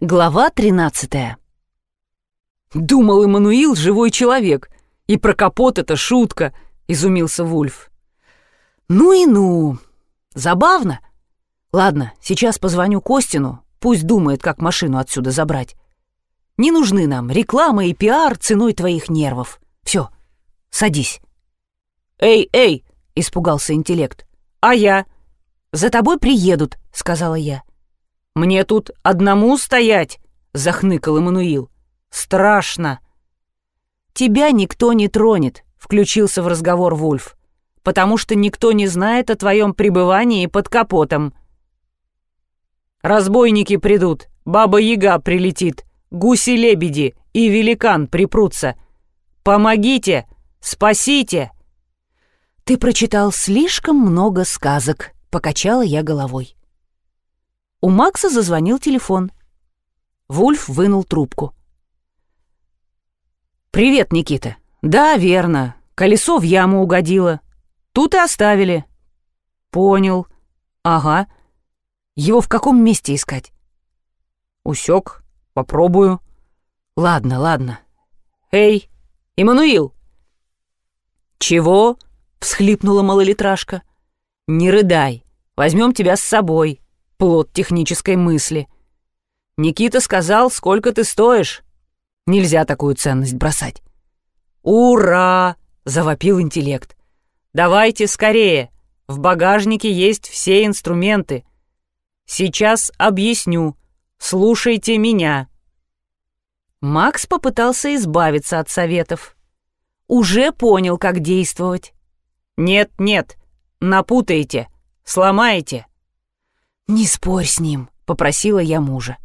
Глава 13 «Думал, Эммануил — живой человек, и про капот это шутка», — изумился Вульф. «Ну и ну! Забавно. Ладно, сейчас позвоню Костину, пусть думает, как машину отсюда забрать. Не нужны нам реклама и пиар ценой твоих нервов. Все, садись». «Эй, эй!» — испугался интеллект. «А я?» «За тобой приедут», — сказала я. «Мне тут одному стоять!» — захныкал Эммануил. «Страшно!» «Тебя никто не тронет», — включился в разговор Вульф, «потому что никто не знает о твоем пребывании под капотом». «Разбойники придут, баба-яга прилетит, гуси-лебеди и великан припрутся. Помогите! Спасите!» «Ты прочитал слишком много сказок», — покачала я головой. У Макса зазвонил телефон. Вульф вынул трубку. «Привет, Никита. Да, верно. Колесо в яму угодило. Тут и оставили». «Понял. Ага. Его в каком месте искать?» «Усек. Попробую». «Ладно, ладно. Эй, Иммануил!» «Чего?» — всхлипнула малолитражка. «Не рыдай. Возьмем тебя с собой плод технической мысли. Никита сказал, сколько ты стоишь. Нельзя такую ценность бросать. «Ура!» — завопил интеллект. «Давайте скорее. В багажнике есть все инструменты. Сейчас объясню. Слушайте меня». Макс попытался избавиться от советов. Уже понял, как действовать. «Нет, нет, напутаете, сломаете». «Не спорь с ним», — попросила я мужа.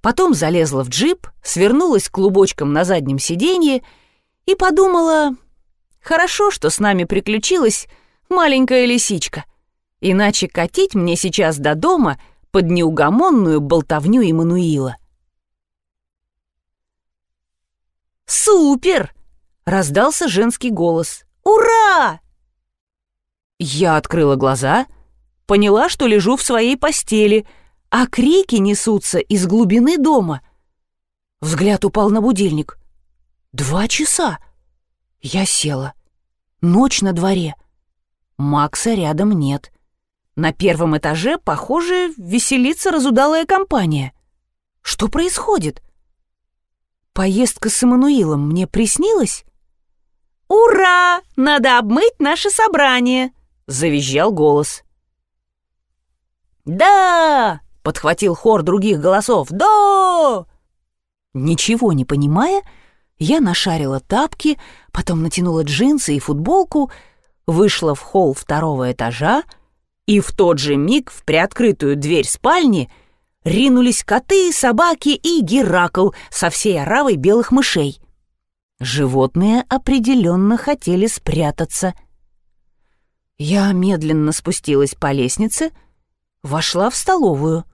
Потом залезла в джип, свернулась клубочком на заднем сиденье и подумала, хорошо, что с нами приключилась маленькая лисичка, иначе катить мне сейчас до дома под неугомонную болтовню Эммануила. «Супер!» — раздался женский голос. «Ура!» Я открыла глаза — поняла, что лежу в своей постели, а крики несутся из глубины дома. Взгляд упал на будильник. Два часа. Я села. Ночь на дворе. Макса рядом нет. На первом этаже, похоже, веселится разудалая компания. Что происходит? Поездка с Эммануилом мне приснилась? «Ура! Надо обмыть наше собрание!» — завизжал голос. «Да!» — подхватил хор других голосов. «Да!» Ничего не понимая, я нашарила тапки, потом натянула джинсы и футболку, вышла в холл второго этажа, и в тот же миг в приоткрытую дверь спальни ринулись коты, собаки и Геракл со всей оравой белых мышей. Животные определенно хотели спрятаться. Я медленно спустилась по лестнице — вошла в столовую.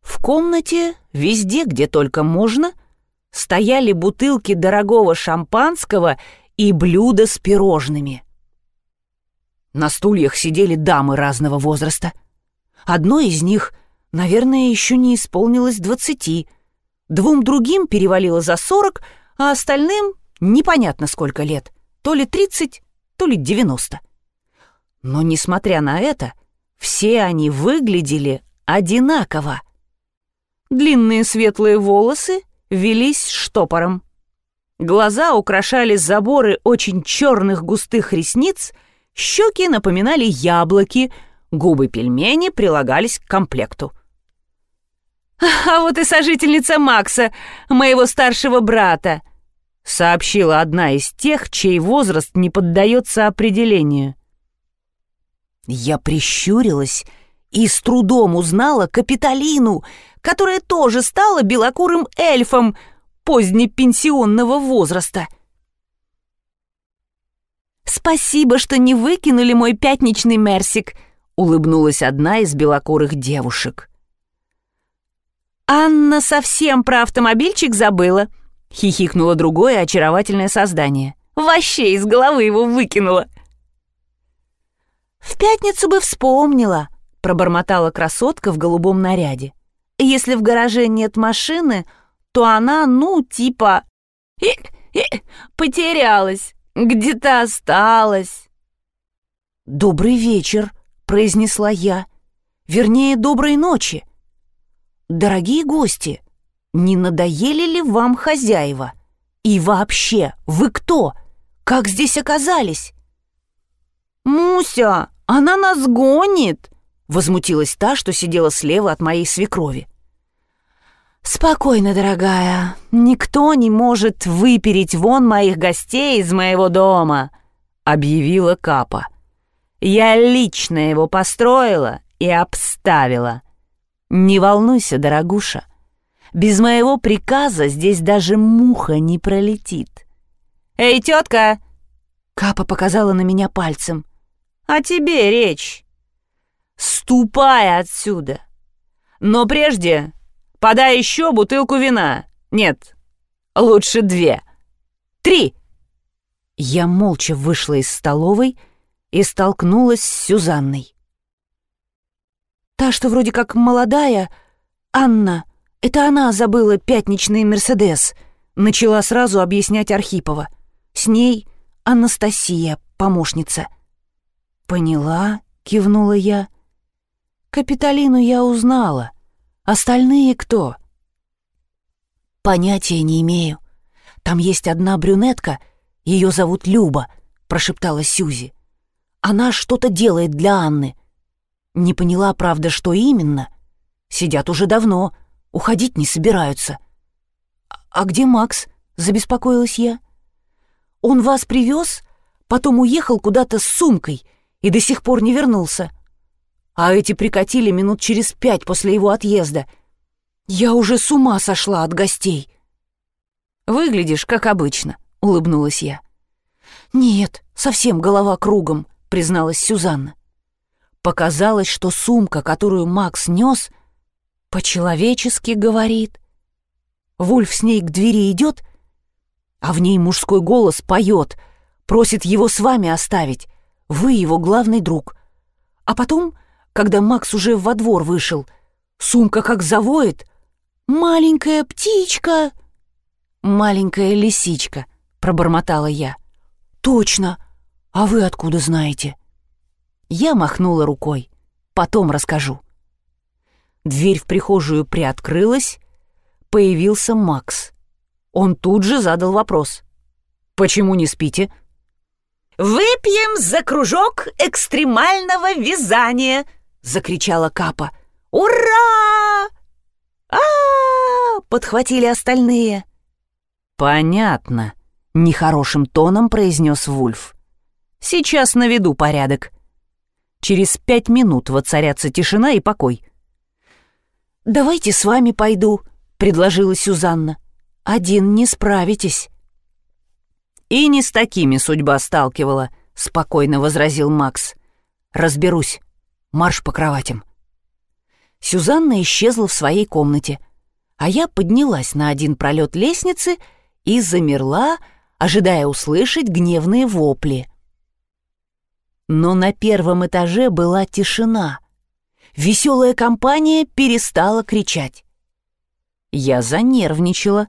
В комнате, везде, где только можно, стояли бутылки дорогого шампанского и блюда с пирожными. На стульях сидели дамы разного возраста. Одной из них, наверное, еще не исполнилось двадцати, двум другим перевалило за сорок, а остальным непонятно сколько лет, то ли тридцать, то ли девяносто. Но, несмотря на это, все они выглядели одинаково. Длинные светлые волосы велись штопором. Глаза украшали заборы очень черных густых ресниц, щеки напоминали яблоки, губы пельмени прилагались к комплекту. «А вот и сожительница Макса, моего старшего брата», сообщила одна из тех, чей возраст не поддается определению. Я прищурилась и с трудом узнала Капитолину, которая тоже стала белокурым эльфом позднепенсионного возраста. «Спасибо, что не выкинули мой пятничный мерсик», — улыбнулась одна из белокурых девушек. «Анна совсем про автомобильчик забыла», — хихикнуло другое очаровательное создание. «Вообще из головы его выкинула». «В пятницу бы вспомнила», — пробормотала красотка в голубом наряде. если в гараже нет машины, то она, ну, типа... потерялась, где-то осталась. «Добрый вечер», — произнесла я. «Вернее, доброй ночи. Дорогие гости, не надоели ли вам хозяева? И вообще, вы кто? Как здесь оказались?» «Муся, она нас гонит!» — возмутилась та, что сидела слева от моей свекрови. «Спокойно, дорогая, никто не может выпереть вон моих гостей из моего дома», — объявила Капа. «Я лично его построила и обставила. Не волнуйся, дорогуша, без моего приказа здесь даже муха не пролетит». «Эй, тетка!» — Капа показала на меня пальцем. «О тебе речь. Ступай отсюда. Но прежде Подай еще бутылку вина. Нет, лучше две. Три!» Я молча вышла из столовой и столкнулась с Сюзанной. Та, что вроде как молодая, Анна, это она забыла пятничный «Мерседес», начала сразу объяснять Архипова. С ней Анастасия, помощница. «Поняла», — кивнула я. «Капитолину я узнала». Остальные кто? Понятия не имею. Там есть одна брюнетка, ее зовут Люба, прошептала Сюзи. Она что-то делает для Анны. Не поняла, правда, что именно. Сидят уже давно, уходить не собираются. «А где Макс?» — забеспокоилась я. «Он вас привез, потом уехал куда-то с сумкой и до сих пор не вернулся а эти прикатили минут через пять после его отъезда. Я уже с ума сошла от гостей. «Выглядишь, как обычно», — улыбнулась я. «Нет, совсем голова кругом», — призналась Сюзанна. Показалось, что сумка, которую Макс нес, по-человечески говорит. Вульф с ней к двери идет, а в ней мужской голос поет, просит его с вами оставить. Вы его главный друг. А потом когда Макс уже во двор вышел. Сумка как завоет. «Маленькая птичка!» «Маленькая лисичка», — пробормотала я. «Точно! А вы откуда знаете?» Я махнула рукой. Потом расскажу. Дверь в прихожую приоткрылась. Появился Макс. Он тут же задал вопрос. «Почему не спите?» «Выпьем за кружок экстремального вязания!» — закричала Капа. «Ура!» а, подхватили остальные. «Понятно», — нехорошим тоном произнес Вульф. «Сейчас наведу порядок». Через пять минут воцарятся тишина и покой. «Давайте с вами пойду», — предложила Сюзанна. «Один не справитесь». «И не с такими судьба сталкивала», — спокойно возразил Макс. «Разберусь». Марш по кроватям. Сюзанна исчезла в своей комнате, а я поднялась на один пролет лестницы и замерла, ожидая услышать гневные вопли. Но на первом этаже была тишина. Веселая компания перестала кричать. Я занервничала,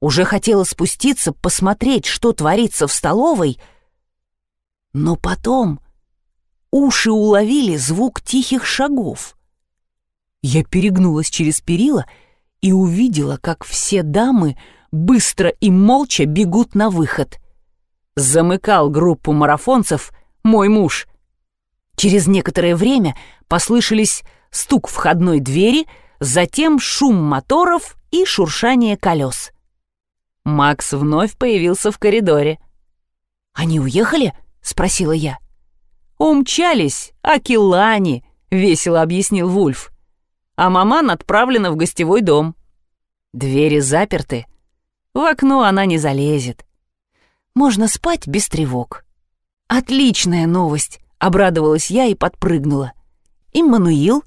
уже хотела спуститься, посмотреть, что творится в столовой, но потом уши уловили звук тихих шагов. Я перегнулась через перила и увидела, как все дамы быстро и молча бегут на выход. Замыкал группу марафонцев мой муж. Через некоторое время послышались стук входной двери, затем шум моторов и шуршание колес. Макс вновь появился в коридоре. «Они уехали?» — спросила я. «Умчались, Акилани», — весело объяснил Вульф. «А маман отправлена в гостевой дом. Двери заперты. В окно она не залезет. Можно спать без тревог». «Отличная новость», — обрадовалась я и подпрыгнула. «Иммануил?»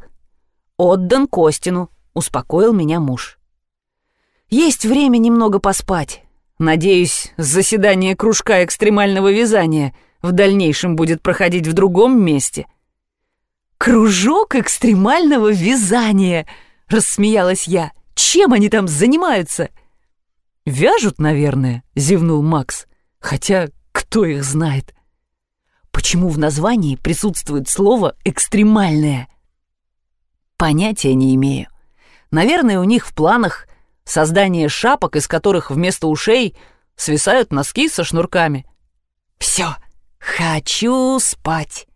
«Отдан Костину», — успокоил меня муж. «Есть время немного поспать. Надеюсь, заседание кружка экстремального вязания — в дальнейшем будет проходить в другом месте. «Кружок экстремального вязания!» — рассмеялась я. «Чем они там занимаются?» «Вяжут, наверное», — зевнул Макс. «Хотя кто их знает?» «Почему в названии присутствует слово «экстремальное»?» «Понятия не имею. Наверное, у них в планах создание шапок, из которых вместо ушей свисают носки со шнурками». «Все, хочу спать».